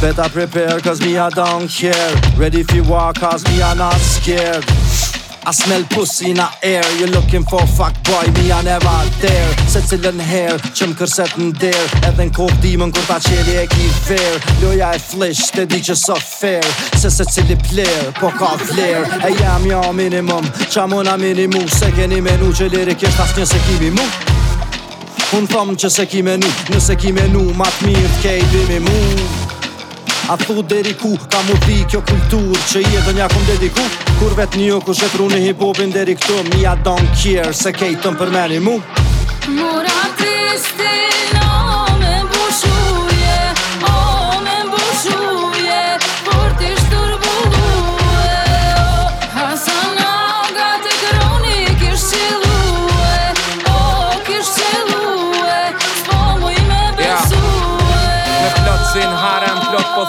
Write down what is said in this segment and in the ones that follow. Better prepare cause me I don't care Ready if you are cause me I not scared I smell pussy in the air You're looking for fuck boy Me I never dare Se cilën her Që më kërset në der Edhe në kohë di më në kërta qeli e ki ver Loja e flish Të di që so fair Se se cili pler Po ka vler E jam jo minimum Qa mëna minimum Se keni menu që liri kësht asë një se kimi mu Unë thomë që se kimi menu, Nëse kime nu Matë mirë të kejtë dimi mu A thu deri ku ka mu di kjo kultur Që i e dhe nja kum dediku Kur vet një ku shetru në hipopin deri këtu Mi a don care se kejtën meni mu Mura pistin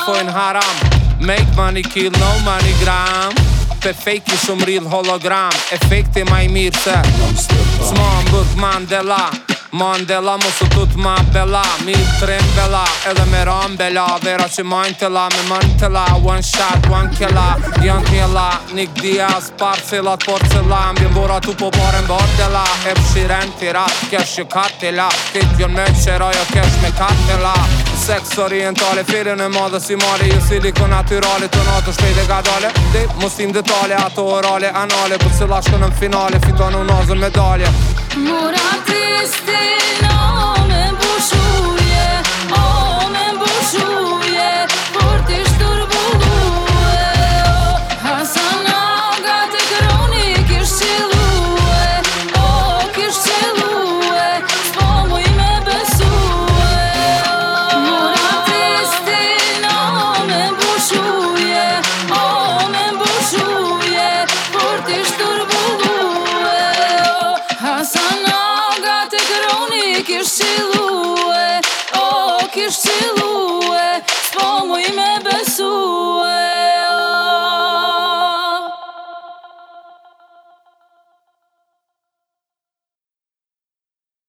thojn haram Make money kill no money gram Pe fake i shumë real hologram Efekti ma i mirë se Sma më Mandela Mandela mos u tut ma bella Mi trem bella edhe me ram bella Vera që majnë të la me mantela One shot, one killa, janë të la Nik diaz s'par cilat por bora tu po barem bardela Hep shiren tira, kesh ju katila Kit jon me qeroj o kesh me katela seks orientale Fire në madhe si mare Jo siliko naturale Të natë shpejt e gadale Dej, mustim detale Ato orale, anale Po cila shko në finale Fiton u nazën medalje Mura triste nome Ki shqilu o, oh, ki shqilu e, s'po mu me besu